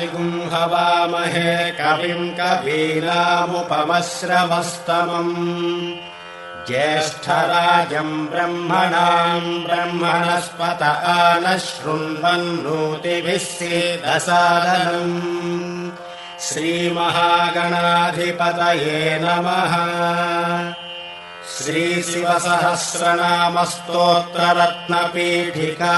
प्रजापतिगुंहवामहे कविम् कवीनामुपमश्रवस्तमम्। ज्येष्ठराजम् ब्रह्मणाम् ब्रह्मणस्पत न शृण्वन्नोतिभिः सेदसादनम्। श्रीमहागणाधिपतये नमः। श्रीशिवसहस्रनामस्तोत्ररत्नपीठिका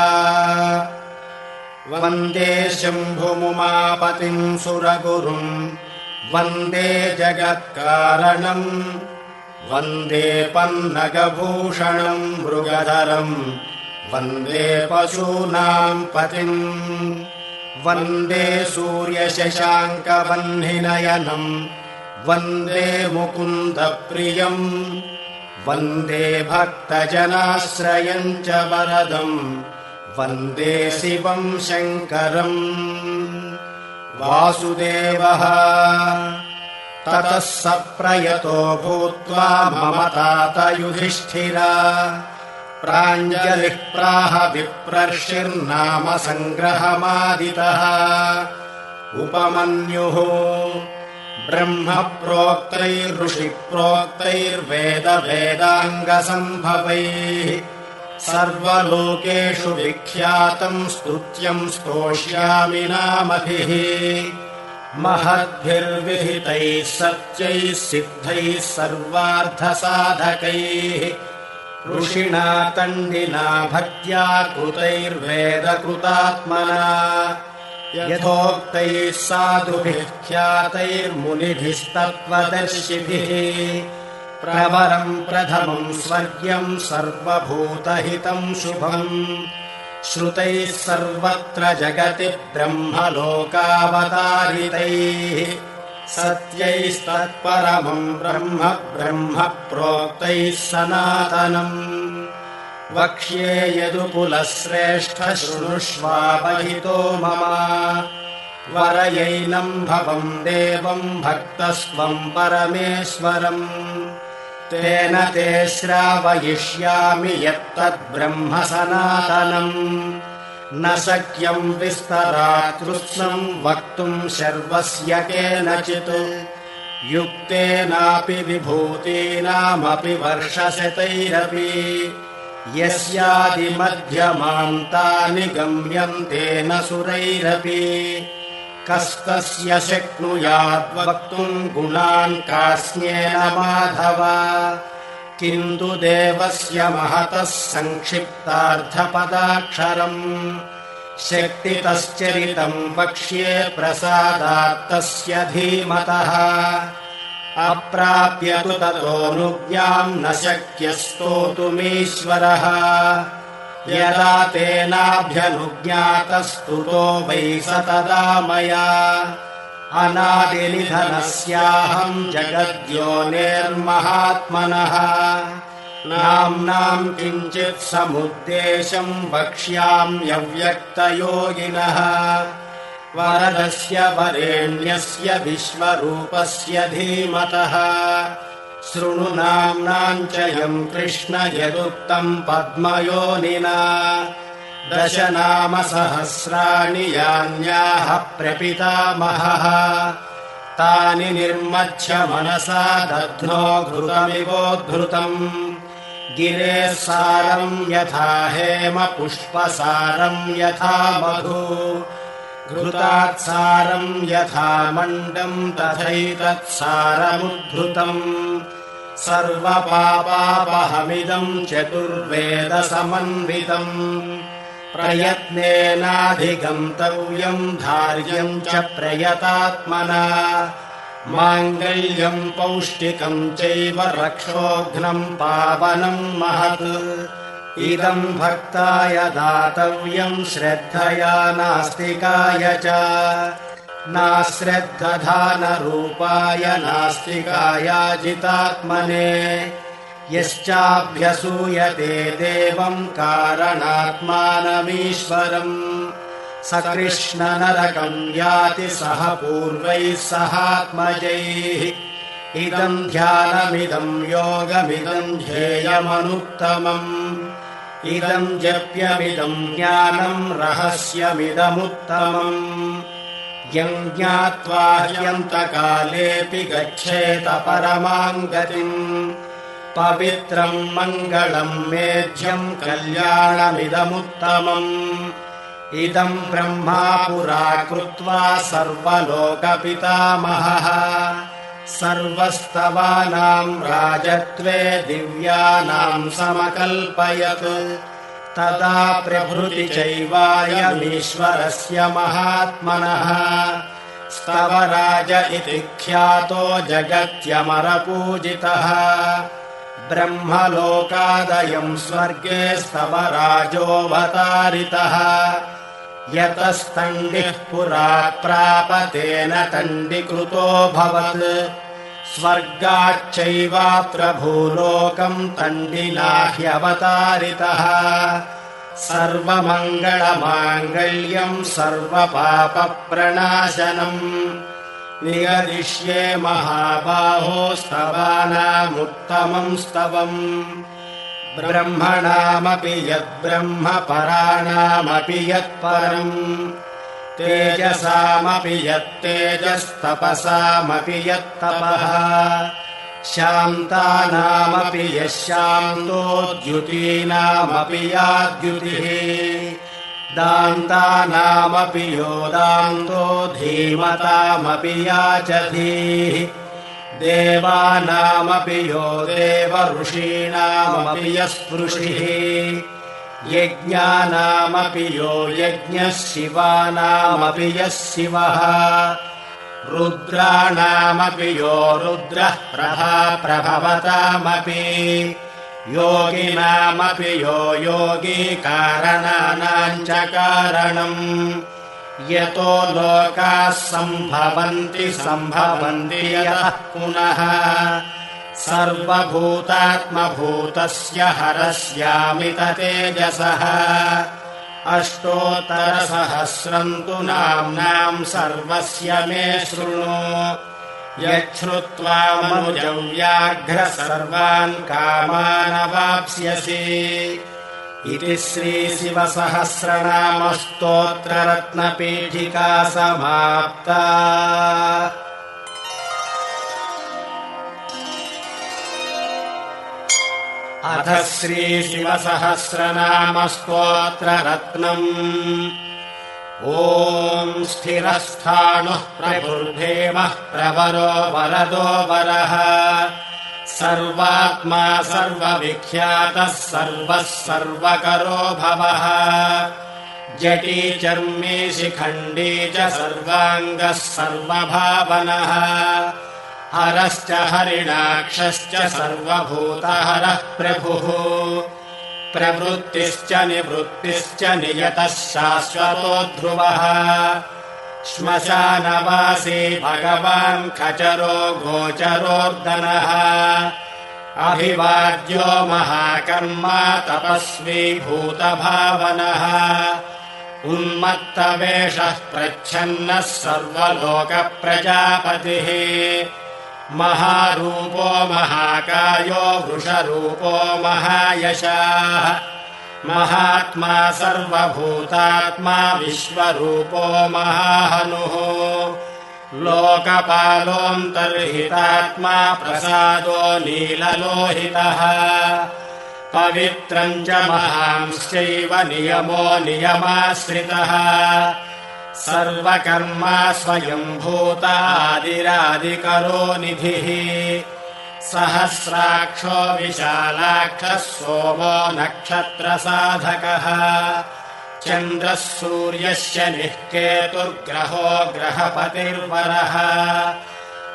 वन्दे शम्भुमुमापतिम् सुरगुरुम् वन्दे जगत्कारणम् वन्दे पन्नगभूषणम् मृगधरम् वन्दे पशूनाम् पतिम् वन्दे सूर्यशशाङ्कवह्निनयनम् वन्दे मुकुन्दप्रियम् वन्दे भक्तजनाश्रयम् च वरदम् वन्दे शिवम् शङ्करम्। वासुदेवः ततः स प्रयतो भूत्वा मम तात युधिष्ठिरा प्राञ्जलिः प्राह विप्रर्षिर्नाम सङ्ग्रहमादितः। उपमन्युः ब्रह्म प्रोक्तैर्ऋषिप्रोक्तैर्वेदवेदाङ्गसम्भवैः सर्वलोकेषु विख्यातम् स्तुत्यम् स्तोष्यामि नामभिः। महद्भिर्विहितैः सत्यैः सिद्धैः सर्वार्थसाधकैः। ऋषिणा तण्डिना भक्त्या कृतैर्वेदकृतात्मना। यथोक्तैः साधुभिः ख्यातैर्मुनिभिस्तत्त्वदर्शिभिः प्रवरम् प्रथमम् स्वर्ग्यम् सर्वभूतहितम् शुभम्। श्रुतैः सर्वत्र जगति ब्रह्मलोकावतारितैः। सत्यैस्तत्परमम् ब्रह्म ब्रह्म प्रोक्तैः सनातनम्। वक्ष्ये यदुकुलश्रेष्ठ शृणुष्वापहितो मम। वरयैनम् भवम् देवम् भक्तस्त्वम् परमेश्वरम् तेन ते श्रावयिष्यामि यत्तद्ब्रह्म सनातनम् न शक्यम् विस्तराकृत्स्नम् वक्तुम् शर्वस्य केनचित्। युक्तेनापि विभूतीनामपि वर्षशतैरपि। यस्यादिमध्यमान्तानि गम्यन्ते न सुरैरपि कस्तस्य शक्नुयाद्वक्तुम् गुणान् कास्न्येन माधव। किन्तु देवस्य महतः सङ्क्षिप्तार्थपदाक्षरम् शक्तितश्चरितम् वक्ष्ये प्रसादात्तस्य धीमतः। अप्राप्य तु ततोऽनुज्ञाम् न शक्य स्तोतुमीश्वरः यदा तेनाभ्यनुज्ञातस्तुतो वै स तदा मया। अनादिनिधनस्याहम् जगद्योनेर्महात्मनः। नाम्नाम् किञ्चित् समुद्देशम् वक्ष्याम्यव्यक्तयोगिनः वरदस्य वरेण्यस्य विश्वरूपस्य धीमतः शृणु नाम्नाम् च यम् कृष्ण यदुक्तम् पद्मयोनिना। दश नाम सहस्राणि यान्याः प्रपितामहः। तानि निर्मध्य मनसा दध्नो घृतमिवोद्धृतम्। गिरेः सारम् यथा हेम पुष्पसारम् यथा मधु घृतात्सारम् यथा मण्डम् तथैतत्सारमुद्धृतम् सर्वपापापहमिदम् चतुर्वेदसमन्वितम् प्रयत्नेनाधिगन्तव्यम् धार्यम् च प्रयतात्मना माङ्गल्यम् पौष्टिकम् चैव रक्षोघ्नम् पावनम् महत् इदम् भक्ताय दातव्यम् श्रद्धया नास्तिकाय च। नाश्रद्धधानरूपाय नास्तिकायाजितात्मने यश्चाभ्यसूयते देवम् कारणात्मानमीश्वरम् स कृष्णनरकम् याति सह पूर्वैः सहात्मजैः इदम् ध्यानमिदम् योगमिदम् ध्येयमनुत्तमम्। इदम् जप्यमिदम् ज्ञानम् रहस्यमिदमुत्तमम्। यम् ज्ञात्वा ह्यन्तकालेऽपि गच्छेत परमाम् गतिम्। पवित्रम् मङ्गलम् मेध्यम् कल्याणमिदमुत्तमम्। इदम् ब्रह्मा पुरा कृत्वा सर्वलोकपितामहः सर्वस्तवानाम् राजत्वे दिव्यानाम् समकल्पयत्। तदा प्रभृति चैवायमीश्वरस्य महात्मनः। स्तवराज इति ख्यातो जगत्यमरपूजितः। ब्रह्मलोकादयम् स्वर्गे स्तवराजोऽवतारितः यतस्तण्डिः पुरा प्रापतेन तण्डिकृतोऽभवत् स्वर्गाच्चैवात्र भूलोकम् तण्डिना ह्यवतारितः सर्वमङ्गलमाङ्गल्यम् सर्वपापप्रणाशनम् निगदिष्ये महाबाहोस्तवानामुत्तमम् स्तवम्। ब्रह्मणामपि यद्ब्रह्म पराणामपि यत्परम् तेजसामपि यत्तेजस्तपसामपि यत्तपः। शान्तानामपि यः शान्तो द्युतीनामपि या द्युतिः दान्तानामपि यो दान्तो धीमतामपि या च धीः देवानामपि यो देव ऋषीणामपि यः स्पृशिः यज्ञानामपि यो यज्ञः शिवानामपि यः शिवः। रुद्राणामपि यो रुद्रः प्रभा प्रभवतामपि। योगिनामपि यो योगी कारणानाम् च कारणम्। यतो लोकाः सम्भवन्ति सम्भवन्ति यः पुनः सर्वभूतात्मभूतस्य हरस्यामित तेजसः। अष्टोत्तरसहस्रम् तु नाम्नाम् सर्वस्य मे शृणु। यच्छ्रुत्वा मनुजव्याघ्र सर्वान् कामानवाप्स्यसि। इति श्रीशिवसहस्रनामस्तोत्ररत्नपीठिका समाप्ता अथ श्रीशिवसहस्रनामस्तोत्ररत्नम्। ॐ स्थिरस्थाणुः प्रभुर्भेमः प्रवरो वरदो वरः। सर्वात्मा सर्वविख्यातः सर्वः सर्वकरो भवः। जटी चर्मी शिखण्डी च सर्वाङ्गः सर्वभावनः हरश्च हरिणाक्षश्च सर्वभूतहरः प्रभुः। प्रवृत्तिश्च निवृत्तिश्च नियतः शाश्वतो ध्रुवः। श्मशानवासी भगवान् खचरो गोचरोर्दनः अभिवाद्यो महाकर्मा तपस्वी भूतभावनः। उन्मत्तवेषः प्रच्छन्नः सर्वलोकप्रजापतिः महारूपो महाकायो वृषरूपो महायशाः। महात्मा सर्वभूतात्मा विश्वरूपो महाहनुः। लोकपालोऽन्तर्हितात्मा प्रसादो नीललोहितः। पवित्रम् च महांश्चैव नियमो नियमाश्रितः सर्वकर्मा स्वयम्भूतादिरादिकरो निधिः। सहस्राक्षो विशालाक्षः सोमो नक्षत्रसाधकः। चन्द्रः सूर्यस्य निःकेतुर्ग्रहो ग्रहपतिर्वरः।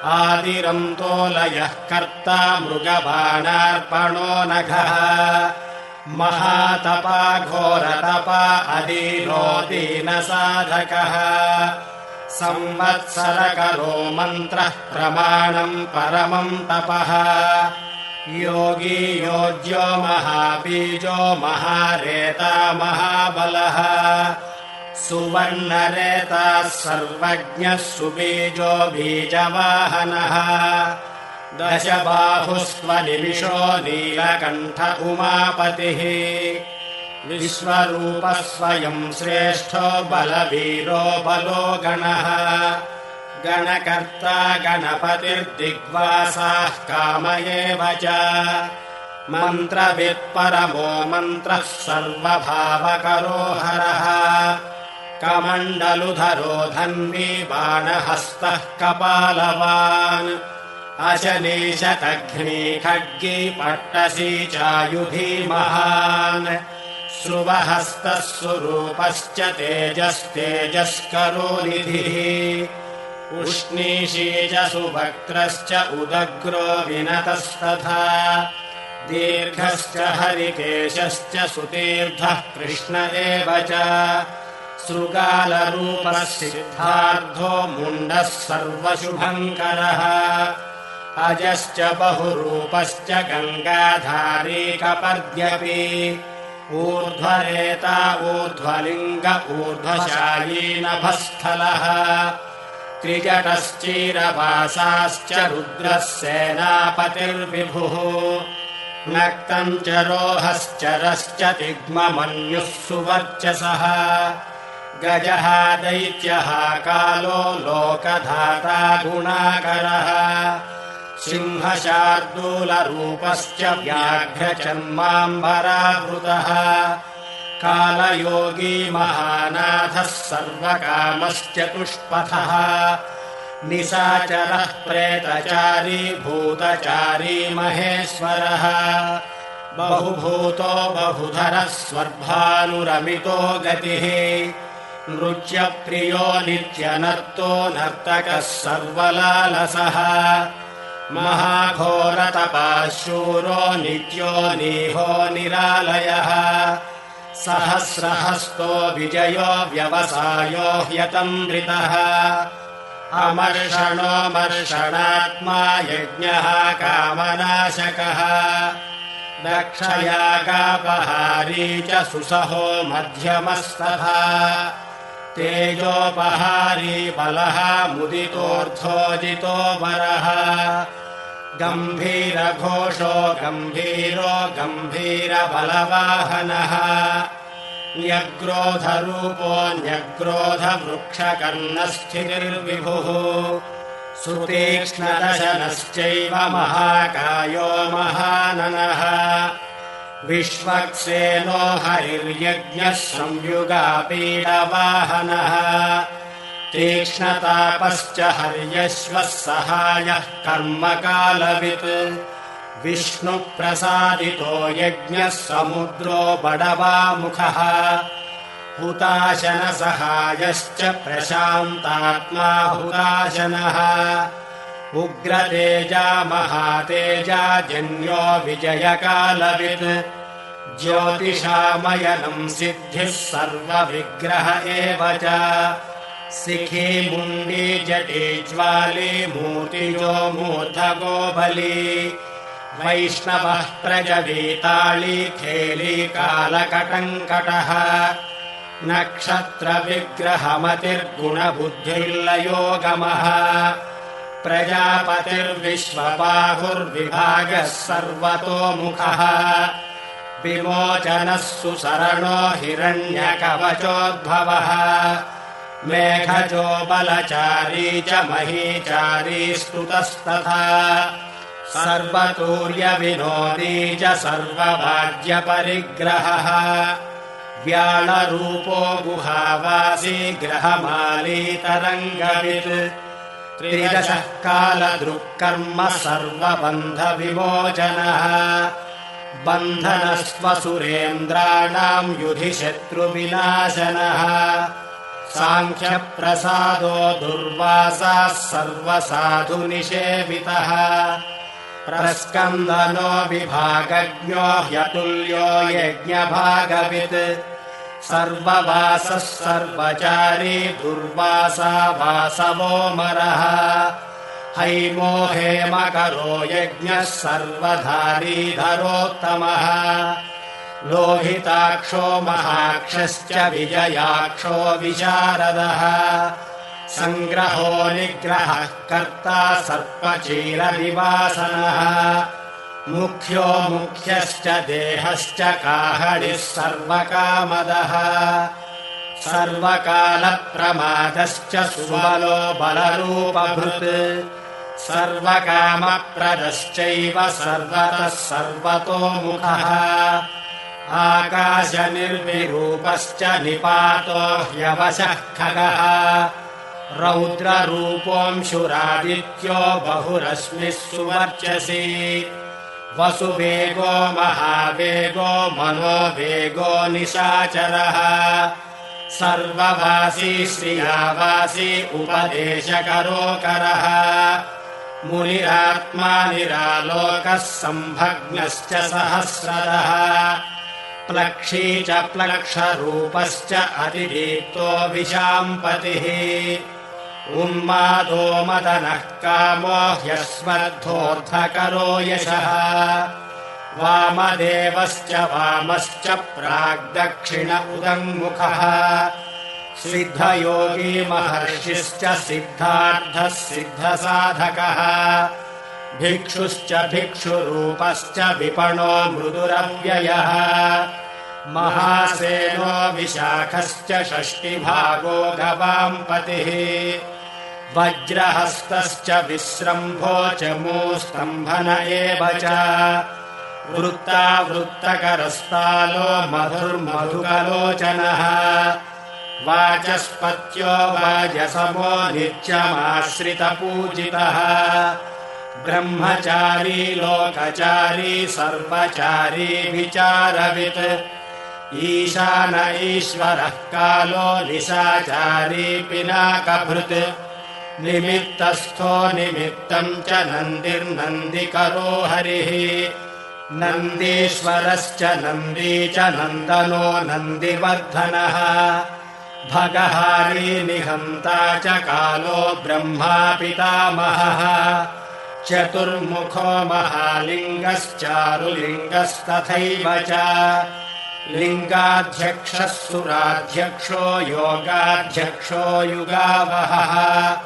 आदिरन्तोलयः कर्ता मृगबाणार्पणो नघः महातपा घोरतपा अदीनो दीनसाधकः संवत्सरकरो मन्त्रः प्रमाणम् परमम् तपः। योगी योज्यो महाबीजो महारेता महाबलः। सुवर्णरेताः सर्वज्ञः सुबीजो बीजवाहनः दशबाहुस्त्वनिमिषो नीलकण्ठ उमापतिः। विश्वरूपः स्वयम् श्रेष्ठो बलवीरो बलो गणः। गणकर्ता गणपतिर्दिग्वासाः काम एव च। मन्त्रवित्परमो मन्त्रः सर्वभावकरो हरः। कमण्डलुधरो धन्वी बाणहस्तः कपालवान् अशनीशतघ्नी खड्गी पट्टसी चायुधी महान् श्रुवहस्तः स्वरूपश्च तेजस्तेजस्करो निधिः उष्णीशीजसुभक्त्रश्च उदग्रो विनतस्तथा दीर्घश्च हरिकेशश्च सुतीर्थः कृष्ण एव च शृगालरूपः सिद्धार्थो मुण्डः सर्वशुभङ्करः अजश्च बहुरूपश्च गङ्गाधारी कपर्द्यपि ऊर्ध्वरेता ऊर्ध्वलिङ्ग ऊर्ध्वशायी नभस्थलः। त्रिजटश्चिरवासाश्च रुद्रः सेनापतिर्विभुः। नक्तम् च रोहश्चरश्च तिग्ममन्युः सुवर्चसः। गजः दैत्यः कालो लोकधाता गुणाकरः सिंहशार्दूलरूपश्च व्याघ्रचर्माम्बरावृतः कालयोगी महानाथः सर्वकामश्चतुष्पथः निशाचरः प्रेतचारी भूतचारी महेश्वरः। बहुभूतो बहुधरः स्वर्भानुरमितो गतिः। नृत्यप्रियो नित्यनर्तो नर्तकः सर्वलालसः महाघोरतपाशूरो नित्यो निहो निरालयः। सहस्रहस्तो विजयो व्यवसायो ह्यतमृतः। अमर्षणोमर्षणात्मा यज्ञः कामनाशकः। दक्षयागापहारी च सुसहो मध्यमस्तथा तेजोपहारी बलः मुदितोऽर्थोजितो वरः। गम्भीरघोषो गम्भीरो गम्भीरबलवाहनः। न्यग्रोधरूपो न्यग्रोधवृक्षकर्णस्थितिर्विभुः। सुतीक्ष्णदशनश्चैव महाकायो महाननः विश्वक्सेनो हरिर्यज्ञः संयुगापीडवाहनः तीक्ष्णतापश्च हर्यश्वः सहायः कर्मकालवित्। विष्णुप्रसादितो यज्ञः समुद्रो बडवामुखः। हुताशनसहायश्च प्रशान्तात्मा हुताशनः उग्रतेजा महातेजा जन्यो विजयकालवित् ज्योतिषामयनम् सिद्धिः सर्वविग्रह एव च। सिखी मुण्डी जटी ज्वाली मूर्तियो मूर्धगोबली वैष्णवः प्रजवीताळी खेली कालकटङ्कटः। नक्षत्रविग्रहमतिर्गुणबुद्धिर्लयोगमः। प्रजापतिर्विश्वबाहुर्विभागः सर्वतोमुखः विमोचनः सुसरणो हिरण्यकवचोद्भवः। मेघजो बलचारी च महीचारी स्तुतस्तथा। सर्वतूर्यविनोदी च सर्वभाज्यपरिग्रहः व्याळरूपो गुहावासी ग्रहमालीतरङ्गवित्। त्रिदशः कालदृक्कर्म सर्वबन्धविमोचनः बन्धनस्वसुरेन्द्राणाम् युधिशत्रुविनाशनः। साङ्ख्यप्रसादो दुर्वासाः सर्वसाधुनिषेवितः। प्रस्कन्दनो विभागज्ञो ह्यतुल्यो यज्ञभागवित्। सर्ववासः सर्वचारी दुर्वासा वासवोमरः हैमो हेमकरो यज्ञः सर्वधारीधरोत्तमः लोहिताक्षो महाक्षश्च विजयाक्षो विशारदः। सङ्ग्रहो निग्रहः कर्ता सर्पचीरनिवासनः मुख्यो मुख्यश्च देहश्च काहडिः सर्वकामदः। सर्वकालप्रमादश्च सुबलो बलरूपभृत् सर्वकामप्रदश्चैव सर्वतः सर्वतोमुखः। आकाशनिर्विरूपश्च निपातो ह्यवशः खगः। रौद्ररूपोऽंशुरादित्यो बहुरश्मिः सुवर्चसि। वसुवेगो महावेगो मनोवेगो निशाचरः। सर्ववासी श्रियावासी उपदेशकरोकरः मुनिरात्मा निरालोकः सम्भग्नश्च सहस्रदः। प्लक्षी च प्लक्षरूपश्च अतिदीप्तो विशाम्पतिः। उन्मादो मदनः कामो ह्यस्मर्थोऽर्थकरो यशः। वामदेवश्च वामश्च प्राग्दक्षिण उदङ्मुखः सिद्धयोगी महर्षिश्च सिद्धार्थः सिद्धसाधकः। भिक्षुश्च भिक्षुरूपश्च विपणो मृदुरव्ययः। महासेनो विशाखश्च षष्टिभागो गवाम्पतिः। वज्रहस्तश्च विश्रम्भो च मूस्तम्भन एव च। वृत्तावृत्तकरस्तालो मधुर्मधुकलोचनः वाचस्पत्यो वाजसमो नित्यमाश्रितपूजितः ब्रह्मचारी लोकचारी सर्वचारी विचारवित्। ईशान ईश्वरः कालो निशाचारी पिनाकभृत्। निमित्तस्थो निमित्तम् च नन्दिर्नन्दिकरो हरिः। नन्दीश्वरश्च नन्दी च नन्दनो नन्दिवर्धनः भगहारी निहन्ता च कालो ब्रह्मा पितामहः। चतुर्मुखो महालिङ्गश्चारुलिङ्गस्तथैव च। लिङ्गाध्यक्षः सुराध्यक्षो योगाध्यक्षो युगावहः।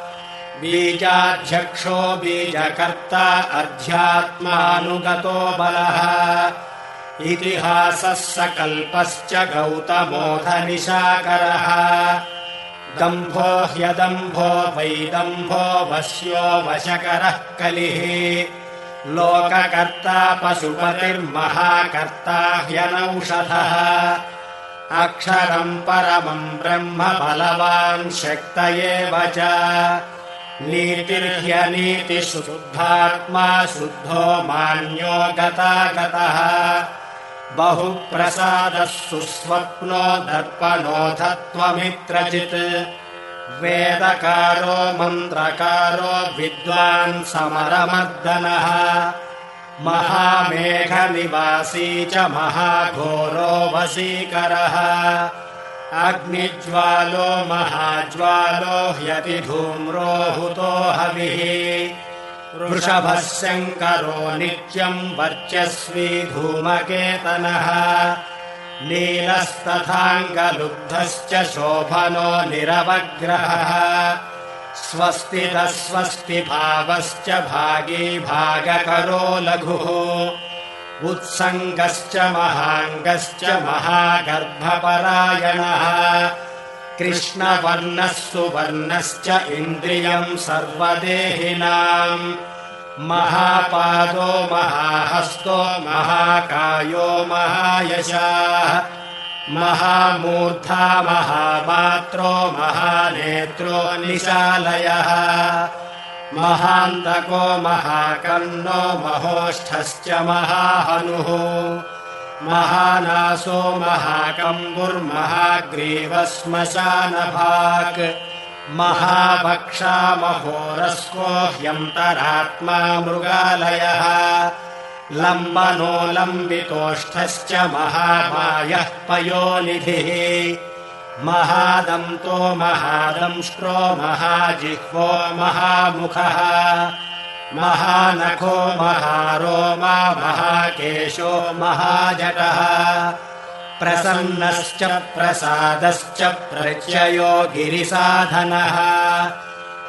बीजाध्यक्षो बीजकर्ता अध्यात्मानुगतो बलः इतिहासः सकल्पश्च गौतमोधनिशाकरः दम्भो ह्यदम्भो वैदम्भो वश्यो वशकरः कलिः। लोककर्ता पशुपतिर्महाकर्ता ह्यनौषधः। अक्षरम् परमम् ब्रह्म बलवान् शक्त एव च। नीतिर्ह्यनीतिशुद्धात्मा शुद्धो मान्यो गतागतः बहुप्रसादः सुस्वप्नो दर्पणोऽधत्वमित्रचित् वेदकारो मन्त्रकारो विद्वान् समरमर्दनः। महामेघनिवासी च महाघोरो वशीकरः। अग्निज्वालो महाज्वालो ह्यतिधूम्रो हुतो हविः वृषभः शङ्करो नित्यम् वर्चस्वी धूमकेतनः। नीलस्तथाङ्गलुब्धश्च शोभनो निरवग्रहः। स्वस्ति भावश्च भागी भागकरो लघुः। उत्सङ्गश्च महाङ्गश्च महागर्भपरायणः कृष्णवर्णः सुवर्णश्च इन्द्रियम् सर्वदेहिनाम्। महापादो महाहस्तो महाकायो महायशाः। महामूर्धा महामात्रो महानेत्रो निशालयः। महान्तको महाकर्णो महोष्ठश्च महाहनुः महानासो महाकम्बुर्महाग्रीवश्मशानभाक् महाभक्षामहोरस्को ह्यन्तरात्मा मृगालयः लम्बनो लम्बितोष्ठश्च महामायः पयोनिधिः। महादन्तो महादंष्ट्रो महाजिह्वो महामुखः महानखो महारोमा महाकेशो महाजटः। प्रसन्नश्च प्रसादश्च प्रत्ययो गिरिसाधनः।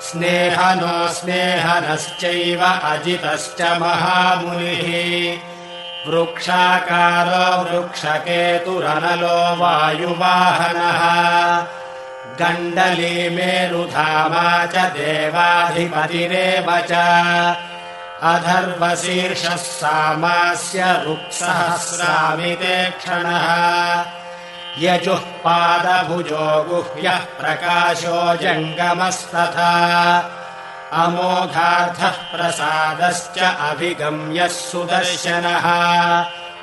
स्नेहनो स्नेहनश्चैव अजितश्च महामुनिः। वृक्षाकारो वृक्षकेतुरनलो वायुवाहनः गण्डली मेरुधामा च देवाधिपतिरेव च अधर्वशीर्षः सामास्य रुक्सहस्रामिते क्षणः। यजुः पादभुजो गुह्यः प्रकाशो जङ्गमस्तथा। अमोघार्थः प्रसादश्च अभिगम्यः सुदर्शनः।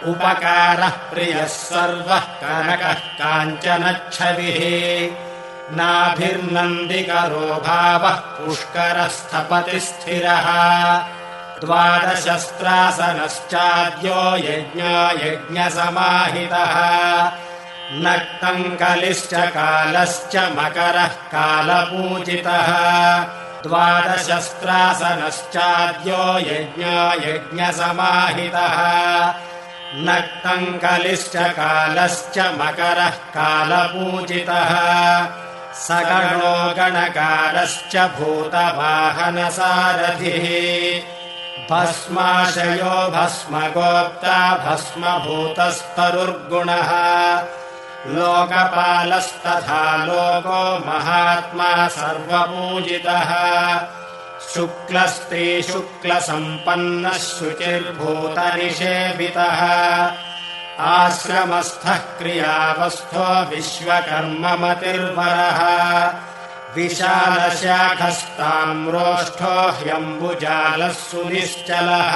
उपकारः प्रियः सर्वः कनकः काञ्चनच्छविः नाभिर्नन्दिकरो भावः पुष्करस्थपति स्थिरः द्वादशस्त्रासनश्चाद्यो कलिश्च कालश्च मकरः कालपूजितः। द्वादशस्त्रासनश्चाद्यो यज्ञसमाहितः। नक्तम् कलिश्च कालश्च मकरः कालपूजितः सगणो गणकारश्च भूतवाहनसारथिः। भस्माशयो भस्मगोप्ता भस्मभूतस्तरुर्गुणः। लोकपालस्तथा लोको महात्मा सर्वपूजितः। शुक्लस्त्रीशुक्लसम्पन्नः शुचिर्भूतनिषेवितः आश्रमस्थः क्रियावस्थो विश्वकर्ममतिर्वरः। विशालशाखस्ताम्रोष्ठो ह्यम्बुजालः सुनिश्चलः।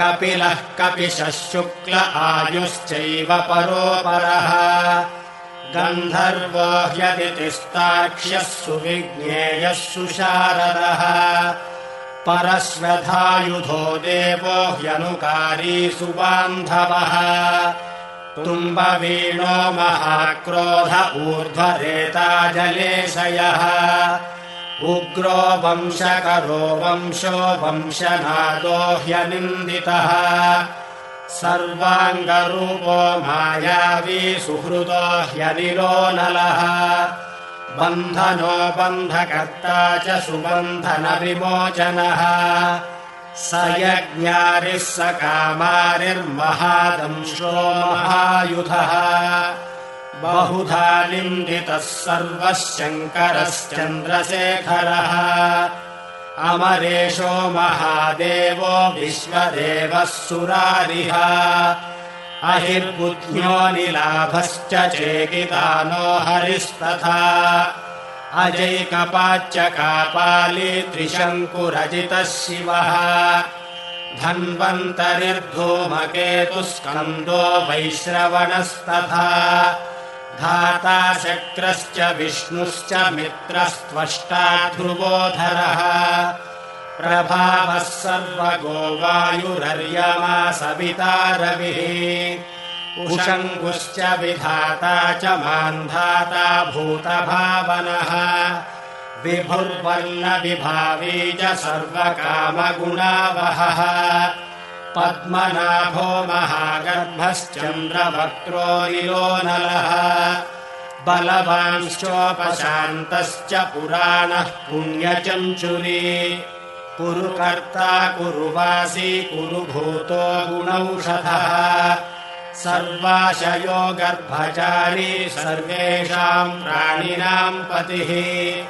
कपिलः कपिशः शुक्ल आयुश्चैव परोपरः। गन्धर्वो ह्यदितिस्ताक्ष्यः सुविज्ञेयः सुशारदः परश्वधायुधो देवो ह्यनुकारी सुबान्धवः। तुम्बवीणो महाक्रोध ऊर्ध्वरेता जलेशयः उग्रो वंशकरो वंशो वंशनादो ह्यनिन्दितः। सर्वाङ्गरूपो मायावी सुहृदो ह्यनिलो नलः बन्धनो बन्धकर्ता च सुबन्धनविमोचनः। स यज्ञारिः स कामारिर्महादंशो महायुधः बहुधा निन्दितः सर्वः शङ्करश्चन्द्रशेखरः अमरेशो महादेवो विश्वदेवः सुरारिः अहिर्बुद्ध्योऽनिलाभश्च चेकितानो हरिस्तथा। अजैकपाच्च कापाली त्रिशङ्कुरजितः शिवः धन्वन्तरिर्धूमकेतुस्कन्दो वैश्रवणस्तथा। धाता शक्रश्च विष्णुश्च मित्रस्त्वष्टा ध्रुवोधरः प्रभावः सर्वगो वायुरर्यमा सविता रविः। उषङ्गुश्च विधाता च मान्धाता भूतभावनः। विभुर्वर्णविभावी च सर्वकामगुणावहः। पद्मनाभो महागर्भश्चन्द्रवक्त्रो निलो नलः। बलवांश्चोपशान्तश्च पुराणः पुण्यचञ्चुरी कुरुकर्ता कुरुवासी कुरुभूतो गुणौषधः। सर्वाशयो गर्भचारी सर्वेषाम् प्राणिनाम् पतिः।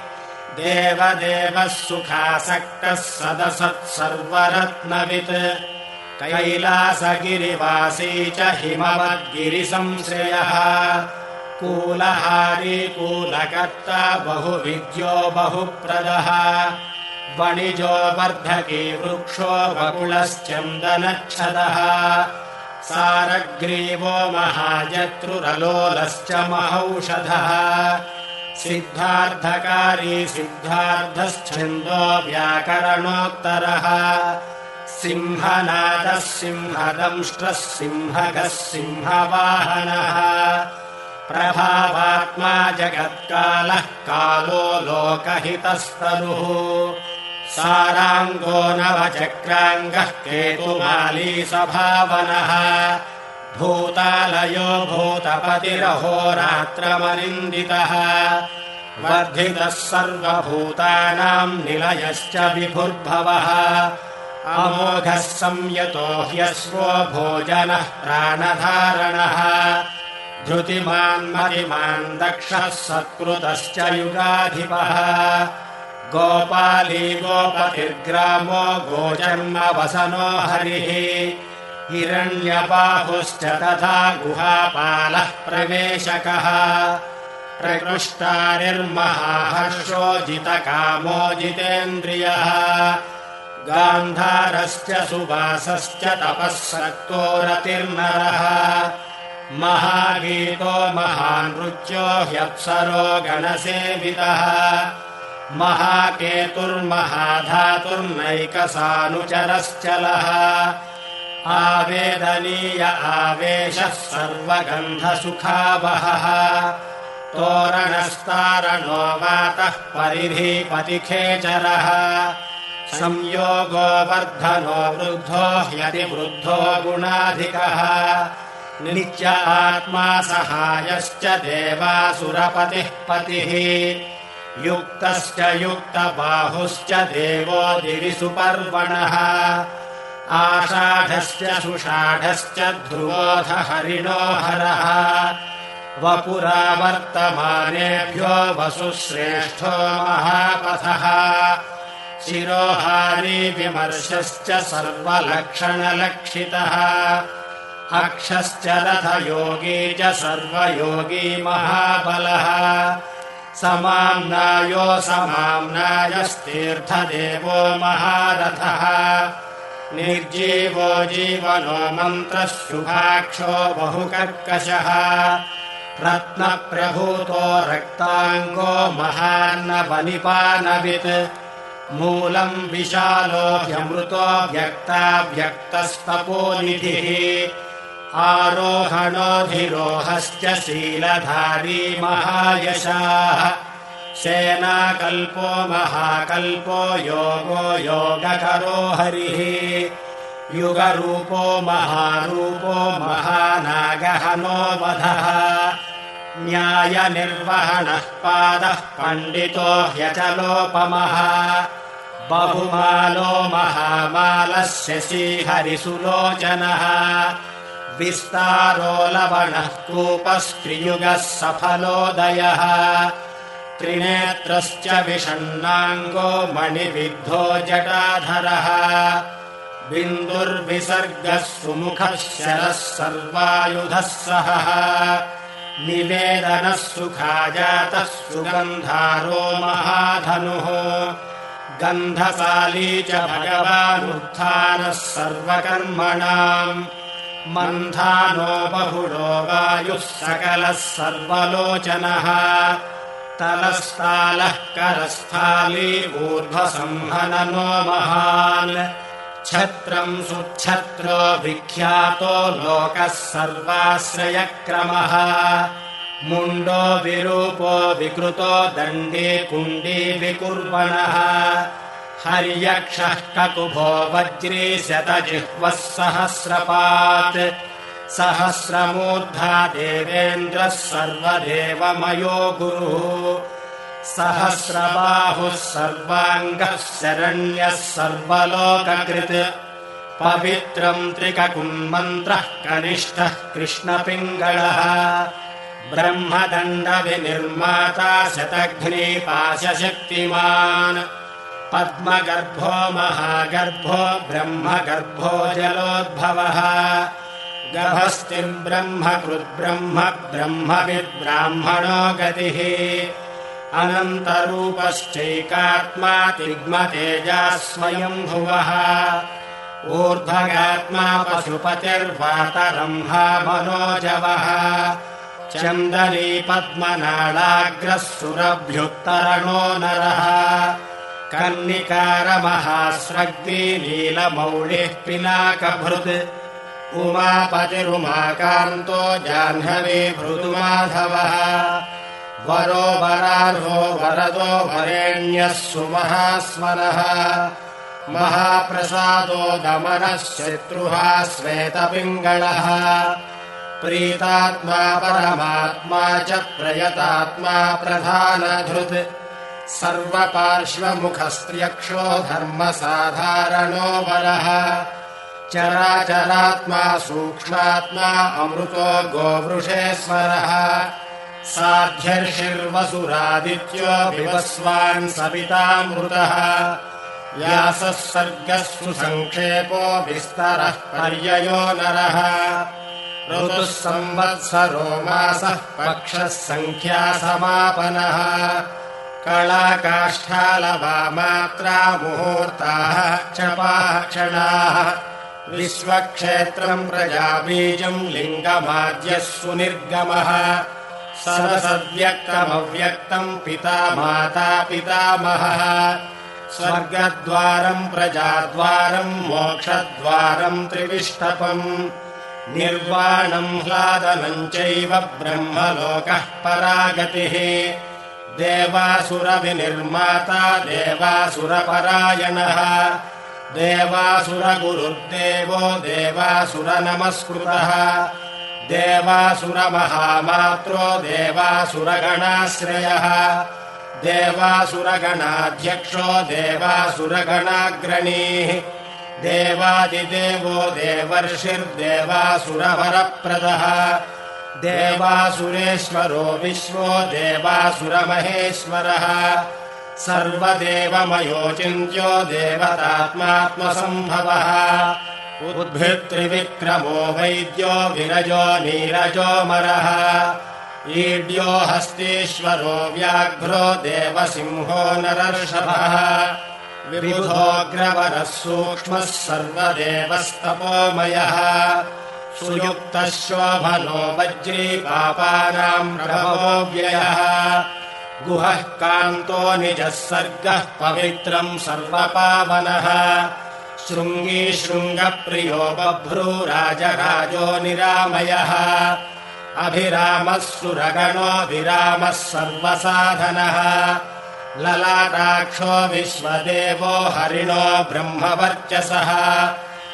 देवदेवः सुखासक्तः सदसत् सर्वरत्नवित्। कैलासगिरिवासी च हिमवद्गिरिसंश्रयः। कूलहारी कूलकर्ता बहुविद्यो बहुप्रदः वणिजो वर्धकी वृक्षो बकुलश्चन्दनच्छदः सारग्रीवो महाजत्रुरलोलश्च महौषधः। सिद्धार्थकारी सिद्धार्थश्छन्दो व्याकरणोत्तरः। सिंहनादः सिंहदंष्ट्रः सिंहगः सिंहवाहनः। प्रभावात्मा जगत्कालः कालो लोकहितस्तनुः साराङ्गो नवचक्राङ्गः केतुमाली सभावनः भूतालयो भूतपतिरहोरात्रमनिन्दितः। वर्धितः सर्वभूतानाम् निलयश्च विभुर्भवः। अमोघः संयतो ह्यस्वो भोजनः प्राणधारणः। धृतिमान्मतिमान् दक्षः सत्कृतश्च युगाधिपः गोपाली गोपतिर्ग्रामो गोजन्म वसनो हरिः हिरण्यबाहुश्च तथा गुहापालः प्रवेशकः। प्रकृष्टानिर्महाहर्षो जितकामो जितेन्द्रियः। गान्धारश्च सुवासश्च तपः सक्तोरतिर्नरः महागीतो महानृत्यो ह्यप्सरो गणसेवितः महाकेतुर्महाधातुर्नैकसानुचरश्चलः। आवेदनीय आवेशः सर्वगन्धसुखावहः। तोरणस्तारणो वातः परिधिपतिखेचरः। संयोगो वर्धनो वृद्धो ह्यति वृद्धो गुणाधिकः। नित्य आत्मा सहायश्च देवासुरपतिः पतिः युक्तश्च युक्तबाहुश्च देवो दिविसुपर्वणः आषाढश्च सुषाढश्च ध्रुवोध हरिणो हरः। वपुरावर्तमानेभ्यो वसुश्रेष्ठो महापथः। शिरोहारी विमर्शश्च सर्वलक्षणलक्षितः। अक्षश्च रथयोगी च सर्वयोगी महाबलः समाम्नायो समाम्नायस्तीर्थदेवो महारथः। निर्जीवो जीवनो मन्त्रः शुभाक्षो बहुकर्कशः। रत्नप्रभूतो रक्ताङ्गो महान्नवनिपानवित्। मूलम् विशालो ह्यमृतो व्यक्ताव्यक्तस्तपोनिधिः आरोहणोऽधिरोहश्च शीलधारी महायशाः। सेनाकल्पो महाकल्पो योगो योगकरो हरिः। युगरूपो महारूपो महानागहनो वधः। न्यायनिर्वहणः पादः पण्डितो ह्यचलोपमः। बहुमालो महामालस्य श्रीहरिसुलोचनः विस्तारो लवणः कूपस्त्रियुगः सफलोदयः। त्रिनेत्रश्च विषण्णाङ्गो मणिविद्धो जटाधरः। बिन्दुर्विसर्गः सुमुखः शरः सर्वायुधः सहः। निवेदनः सुखाजातः सुगन्धारो महाधनुः। गन्धसाली च भगवानुत्थानः सर्वकर्मणाम् मन्थानो बहुलो वायुः सकलः सर्वलोचनः। तलस्तालः करस्थाली ऊर्ध्वसंहननो महान्। छत्रम् सुच्छत्रो विख्यातो लोकः सर्वाश्रयक्रमः। मुण्डो विरूपो विकृतो दण्डी कुण्डी विकुर्वणः हर्यक्षः ककुभो वज्री शतजिह्वः सहस्रपात्। सहस्रमूर्धा देवेन्द्रः सर्वदेवमयो गुरुः। सहस्रबाहुः सर्वाङ्गः शरण्यः सर्वलोककृत्। पवित्रम् त्रिककुन्मन्त्रः कनिष्ठः कृष्णपिङ्गळः ब्रह्मदण्डविनिर्माता शतघ्नीपाशशक्तिमान् पद्मगर्भो महागर्भो ब्रह्मगर्भो जलोद्भवः। गभस्तिर्ब्रह्म कृद्ब्रह्म ब्रह्मविद्ब्राह्मणो गतिः। अनन्तरूपश्चैकात्मा तिग्मतेजा स्वयम्भुवः ऊर्ध्वगात्मा पशुपतिर्वातरम्हा मनोजवः। चन्दनी पद्मनाडाग्रः सुरभ्युत्तरणो नरः कर्णिकारमहास्रग्वी नीलमौळिः पिनाकभृत्। उमापतिरुमाकान्तो जाह्नवी भृदुमाधवः। वरो वरार्हो वरदो वरेण्यः सुमहास्मरः महाप्रसादो दमनः शत्रुहा श्वेतपिङ्गळः प्रीतात्मा परमात्मा च प्रयतात्मा प्रधानधृत् सर्वपार्श्वमुखस्त्र्यक्षो धर्मसाधारणो वरः चराचरात्मा सूक्ष्मात्मा अमृतो गोवृषेश्वरः। साध्यर्षिर्वसुरादित्यो विवस्वान् सवितामृतः। व्यासः सर्गस्सु सङ्क्षेपो विस्तरः पर्ययो नरः। ऋतुः संवत्सरो मासः पक्षः सङ्ख्यासमापनः कलाकाष्ठालवामात्रा मुहूर्ताः च क्षणाः विश्वक्षेत्रम् प्रजाबीजम् लिङ्गमाद्यः सुनिर्गमः सरसव्यक्तमव्यक्तम् पिता माता पितामहः स्वर्गद्वारम् प्रजाद्वारम् मोक्षद्वारम् त्रिविष्टपम् निर्वाणम् ह्लादनम् चैव ब्रह्मलोकः परागतिः देवासुरविनिर्माता देवासुरपरायणः। देवासुरगुरुर्देवो देवासुरनमस्कृतः। देवासुरमहामात्रो देवासुरगणाश्रयः। देवासुरगणाध्यक्षो देवासुरगणाग्रणीः। देवादिदेवो देवर्षिर्देवासुरवरप्रदः देवासुरेश्वरो विश्वो देवासुरमहेश्वरः। सर्वदेवमयोचिन्त्यो देवतात्मात्मसम्भवः। उद्भित्रिविक्रमो वैद्यो विरजो नीरजो मरः। ईड्यो हस्तीश्वरो व्याघ्रो देवसिंहो नरर्षभः। विबुधोऽग्रवरः सूक्ष्मः सर्वदेवस्तपोमयः सुयुक्तः पापानाम् प्रभवो व्ययः। गुहः कान्तो निजः सर्गः पवित्रम् सर्वपावनः। शृङ्गी शृङ्गप्रियो बभ्रूराजराजो निरामयः। अभिरामः सुरगणोऽभिरामः सर्वसाधनः। ललाटाक्षो विश्वदेवो हरिणो ब्रह्मवर्चसः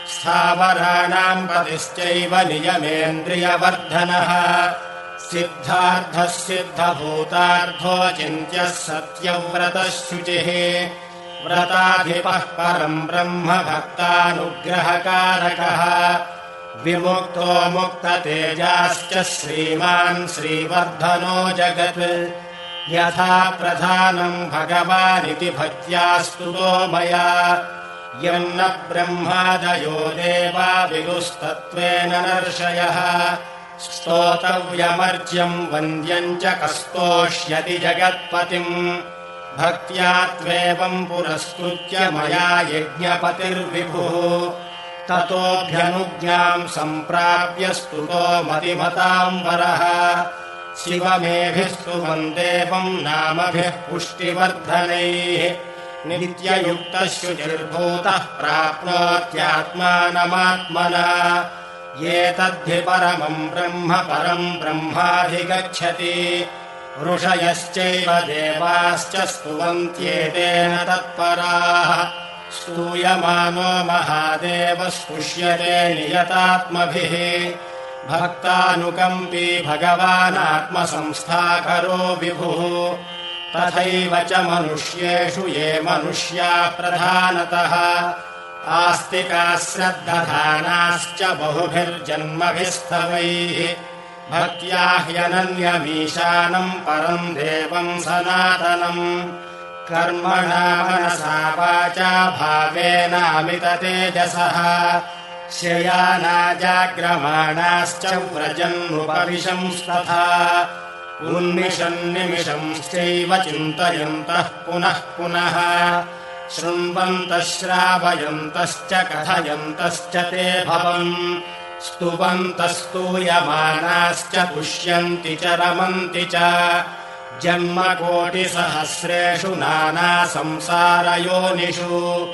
स्थावराणाम् पतिश्चैव नियमेन्द्रियवर्धनः। सिद्धार्थः सिद्धभूतार्थो चिन्त्यः सत्यव्रतः शुचिः व्रताधिपः परम् ब्रह्म भक्तानुग्रहकारकः। विमुक्तो मुक्ततेजाश्च श्रीमान् श्रीवर्धनो जगत्। यथा प्रधानम् भगवानिति भक्त्यास्तुतो मया यन्न ब्रह्मादयो देवा विदुस्तत्त्वेन नर्षयः। स्तोतव्यमर्च्यम् वन्द्यम् च कस्तोष्यति जगत्पतिम्। भक्त्या त्वेवम् पुरस्कृत्य मया यज्ञपतिर्विभुः। ततोऽभ्यनुज्ञाम् सम्प्राप्य स्तुतो मतिमताम् वरः शिवमेभिस्तु देवम् नामभिः पुष्टिवर्धनैः नित्ययुक्तः शुचिर्भूतः प्राप्नोत्यात्मानमात्मना। एतद्धि परमम् ब्रह्म परम् ब्रह्माधिगच्छति। ऋषयश्चैव देवाश्च स्तुवन्त्येतेन तत्पराः। स्तूयमानो महादेव स्पुष्यते नियतात्मभिः। भक्तानुकम्पी भगवानात्मसंस्थाकरो विभुः तथैव च मनुष्येषु ये मनुष्या प्रधानतः। आस्तिका श्रद्धधानाश्च बहुभिर्जन्मभिस्तवैः। भक्त्या ह्यनन्यमीशानम् परम् देवम् सनातनम्। कर्मणा मनसा वाचा भावेनामिततेजसः शयानाजाग्रमाणाश्च व्रजन्मुपविशंस्तथा उन्मिषन्निमिषंश्चैव चिन्तयन्तः पुनः पुनः। शृण्वन्तः श्रावयन्तश्च कथयन्तश्च ते भवन् स्तुवन्तः स्तूयमानाश्च पुष्यन्ति च रमन्ति च। जन्मकोटिसहस्रेषु नानासंसारयोनिषु।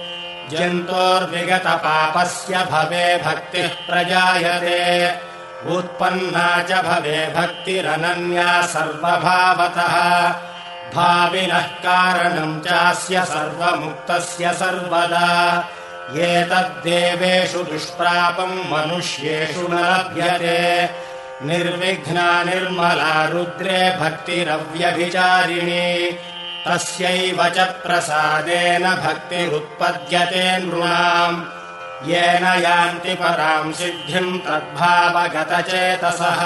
जन्तोर्विगतपापस्य भवे भक्तिः प्रजायते उत्पन्ना च भवे भक्तिरनन्या सर्वभावतः। भाविनः कारणम् चास्य सर्वमुक्तस्य सर्वदा। एतद्देवेषु दुष्प्रापम् मनुष्येषु न लभ्यते। निर्विघ्ना निर्मला रुद्रे भक्तिरव्यभिचारिणी। तस्यैव च प्रसादेन भक्तिरुत्पद्यते नृणाम् येन यान्ति पराम् सिद्धिम् तद्भावगतचेतसः।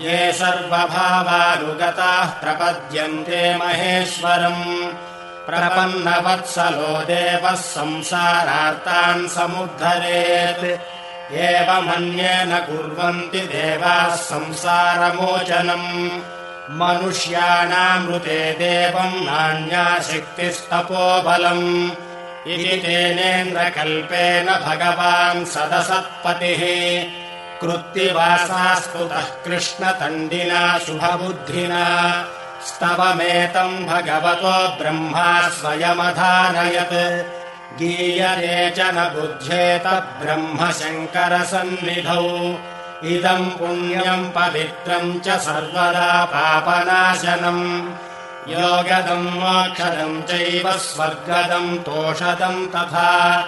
ये सर्वभावानुगताः प्रपद्यन्ते महेश्वरम्। प्रपन्नवत्सलो देवः संसारार्तान् समुद्धरेत्। एवमन्येन कुर्वन्ति देवाः संसारमोचनम्। मनुष्याणामृते देवम् नान्याशक्तिस्तपोबलम् इति तेनेन्द्रकल्पेन भगवान् सदसत्पतिः। कृत्तिवासास्तुतः कृष्णतण्डिना शुभबुद्धिना। स्तवमेतम् भगवतो ब्रह्मा स्वयमधारयत्। गीयते च न बुध्येत ब्रह्मशङ्करसन्निधौ। इदम् पुण्यम् पवित्रम् च सर्वदा पापनाशनम् योगदम् मोक्षदम् चैव स्वर्गदम् तोषदम् तथा।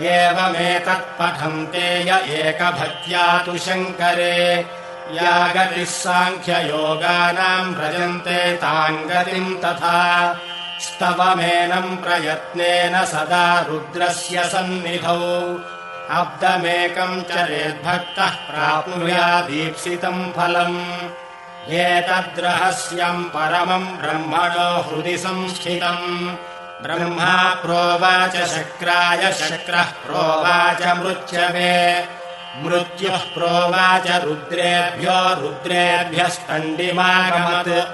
एवमेतत्पठन्ते य एकभक्त्या तु शङ्करे। या गतिः साङ्ख्ययोगानाम् व्रजन्ते ताम् गतिम् तथा। स्तवमेनम् प्रयत्नेन सदा रुद्रस्य सन्निधौ। अब्दमेकम् चरेद्भक्तः प्राप्नुयादीप्सितम् फलम् एतद्रहस्यम् परमम् ब्रह्मणो हृदि संस्थितम्। ब्रह्मा प्रोवाच शक्राय शक्रः प्रोवाच मृत्यवे मृत्युः प्रोवाच रुद्रेभ्यो रुद्रेभ्यस्तण्डिमागमत्।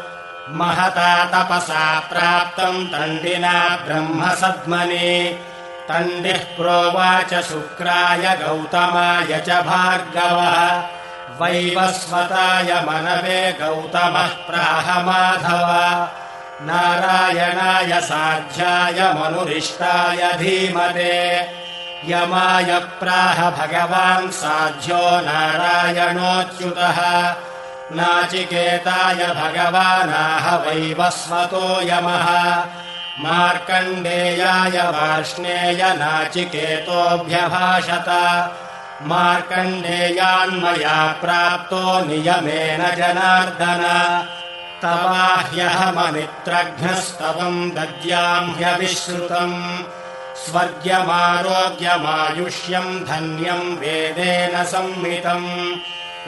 महता तपसा प्राप्तम् तण्डिना ब्रह्म सद्मनि तण्डिः प्रोवाच शुक्राय गौतमाय च भार्गवः वैवस्वताय मनवे गौतमः प्राह माधव नारायणाय साध्याय मनुरिष्टाय धीमते। यमाय प्राह भगवान् साध्यो नारायणोच्युतः। नाचिकेताय भगवानाह वैवस्वतो यमः। मार्कण्डेयाय वार्ष्णेय नाचिकेतोऽभ्यभाषत मार्कण्डेयान्मया प्राप्तो नियमेन जनार्दन। तवाह्यहममित्रघ्नस्तवम् दद्याम् ह्यविश्रुतम्। स्वर्ग्यमारोग्यमायुष्यम् धन्यम् वेदेन संमितम्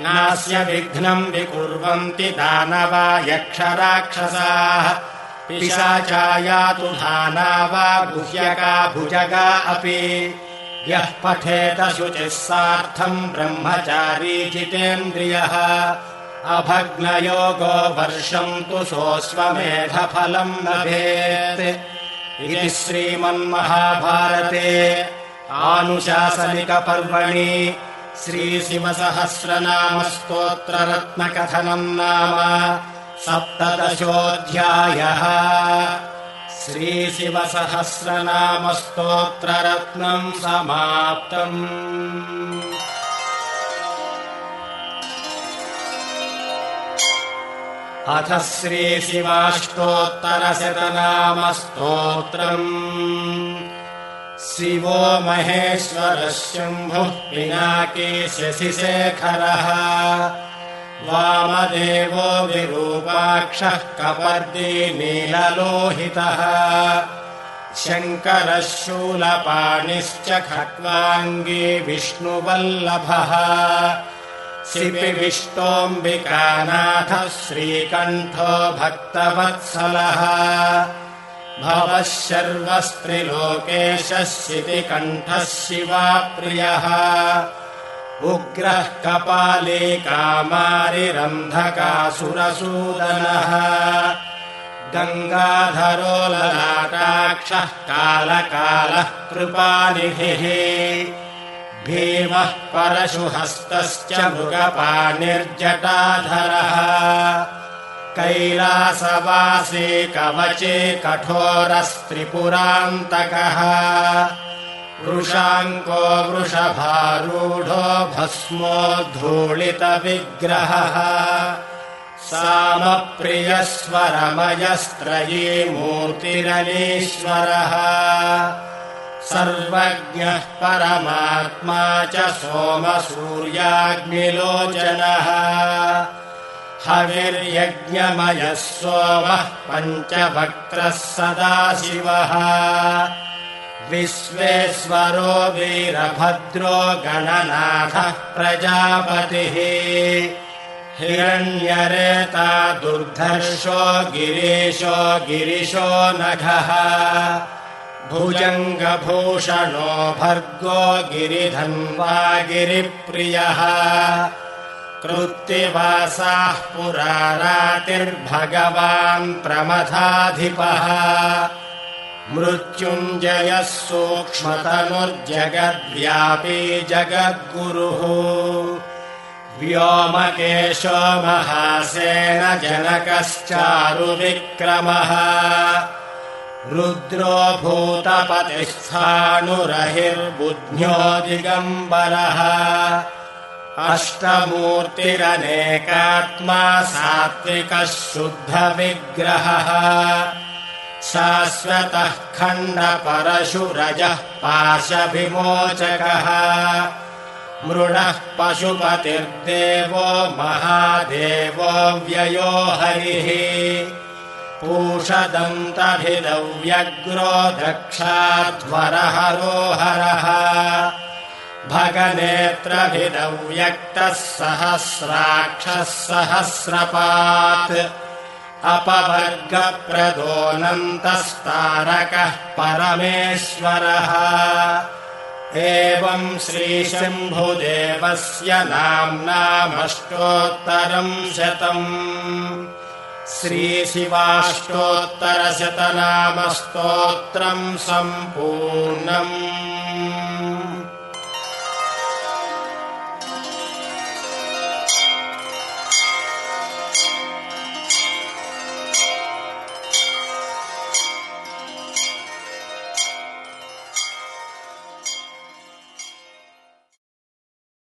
नास्य विघ्नम् विकुर्वन्ति दानवा यक्षराक्षसाः पिशाचायातु धाना वा गुह्यका भुजगा अपि यः पठेत शुचिः सार्थम् ब्रह्मचारी जितेन्द्रियः अभग्नयोगो वर्षम् तु सोऽस्वमेधफलम् लभेत्। इति श्रीमन्महाभारते। आनुशासनिकपर्वणि श्रीशिवसहस्रनामस्तोत्ररत्नकथनम् नाम सप्तदशोऽध्यायः श्रीशिवसहस्रनामस्तोत्ररत्नम् समाप्तम्। अथ श्रीशिवाष्टोत्तरशतनामस्तोत्रम्। शिवो महेश्वरः शम्भुः पिनाकी शशिशेखरः वामदेवो विरूपाक्षः कपर्दी नीललोहितः। शङ्करः शूलपाणिश्च खट्वाङ्गी विष्णुवल्लभः। शिपिविष्टोऽम्बिकानाथः श्रीकण्ठो भक्तवत्सलः। भवः शर्वस्त्रिलोकेशः शितिकण्ठः शिवाप्रियः उग्रः कपाली कामारिरन्धकासुरसूदनः। गङ्गाधरो ललाटाक्षः कालकालः कृपानिधिः। भीमः परशुहस्तश्च मृगपानिर्जटाधरः कैलासवासी कवचे कठोरस्त्रिपुरान्तकः वृषाङ्को वृषभारूढो भस्मो धूलितविग्रहः सामप्रियस्वरमयस्त्रयी मूर्तिरनीश्वरः। सर्वज्ञः परमात्मा च सोमसूर्याग्निलोचनः। हविर्यज्ञमयः सोमः पञ्चभक्त्रः सदाशिवः विश्वेश्वरो वीरभद्रो गणनाथः प्रजापतिः। हिरण्यरेता दुर्धर्षो गिरीशो गिरिशो नघः भुजङ्गभूषणो भर्गो गिरिधन्वा गिरिप्रियः। कृत्तिवासाः पुरारातिर्भगवान् प्रमथाधिपः मृत्युञ्जयः सूक्ष्मतनुर्जगद्व्यापी जगद्गुरुः। व्योमकेशो महासेन जनकश्चारुविक्रमः। रुद्रो भूतपतिस्थाणुरहिर्बुद्ध्यो दिगम्बरः अष्टमूर्तिरनेकात्मा सात्विकः शुद्धविग्रहः शाश्वतः खण्डपरशुरजः पाशविमोचकः मृणः पशुपतिर्देवो महादेवो व्ययो हरिः। पूषदन्तभिदव्यग्रो दक्षाध्वरहरोहरः भगनेत्रभिदव्यक्तः सहस्राक्षः सहस्रपात् अपवर्गप्रदोऽनन्तस्तारकः परमेश्वरः। एवम् श्रीशम्भुदेवस्य नाम्नामष्टोत्तरम् शतम्। श्रीशिवाष्टोत्तरशतनामस्तोत्रम् सम्पूर्णम्